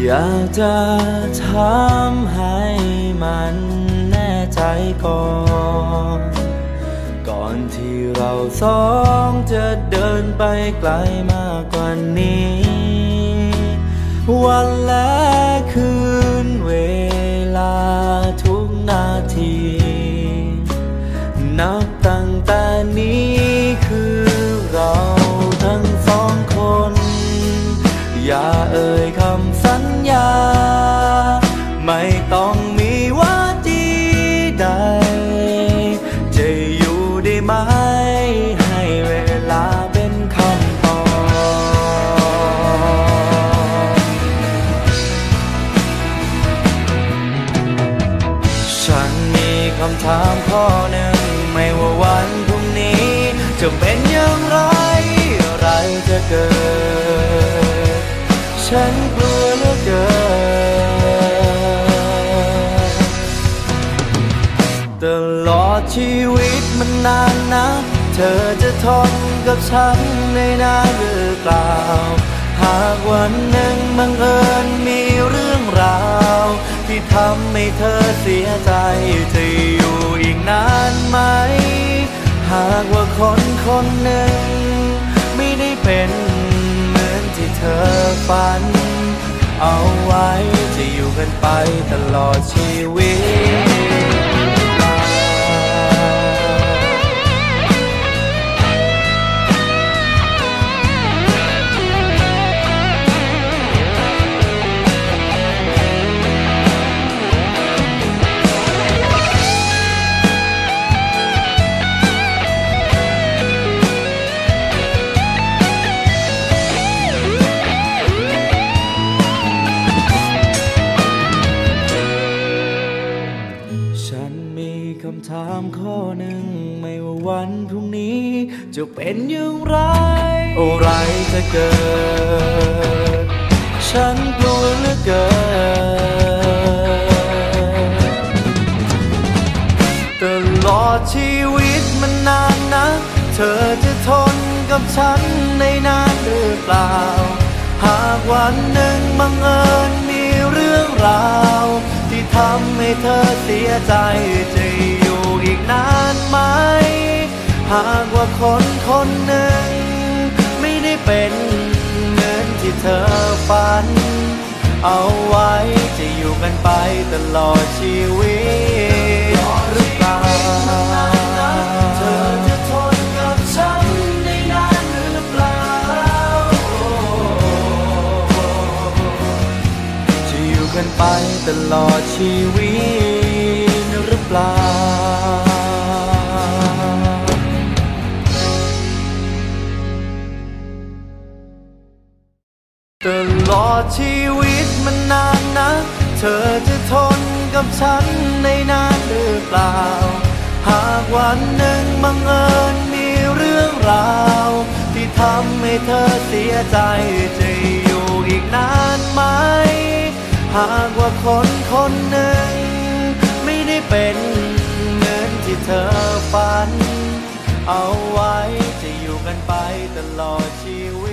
อยากจะถามให้มันแน่ใจก่อน ก่อนที่เราสองจะเดินไปไกลมากกว่านี้ วันและคืน ต้องมีว่าจีใด จะอยู่ได้ไหม ให้เวลาเป็นคำตอบ ฉันมีคำถามข้อหนึ่งไม่ว่าวันพรุ่งนี้ จะเป็นอย่างไร อะไรจะเกิด ฉัน ตลอดชีวิตมันนานนะเธอจะทนกับฉันในนานหรือเปล่า หากวันหนึ่งบังเอิญมีเรื่องราว ที่ทำให้เธอเสียใจจะอยู่อีกนานไหม หากว่าคนคนหนึ่ง ไม่ได้เป็นเหมือนที่เธอฝัน เอาไว้จะอยู่กันไปตลอดชีวิตำถามข้อหนึ่งไม่ว่าวันพรุ่งนี้ จะเป็นอย่างไร อะไรจะเกิด ฉันกลัวเหลือเกินตลอดชีวิตมันนานนะเธอจะทนกับฉันในนานหรือเปล่า หากวันหนึ่งบังเอิญมีเรื่องราว ที่ทำให้เธอเสียใจจะอยู่อี นานไหม หากว่าคนคนหนึ่ง ไม่ได้เป็นเหมือนที่เธอฝัน เอาไว้จะอยู่กันไปตลอดชีวิตหรือเปล่าเธอจะทนกับฉันได้นานหรือเปล่าจะอยู่กันไปตลอดชีวิตหรือเปล่า ชีวิตมันนานนะ เธอจะทนกับฉันในนานหรือเปล่า หากวันหนึ่งบังเอิญมีเรื่องราว ที่ทำให้เธอเสียใจจะอยู่อีกนานไหม หากว่าคนคนหนึ่ง ไม่ได้เป็นเหมือนที่เธอฝัน เอาไว้จะอยู่กันไปตลอดชีวิต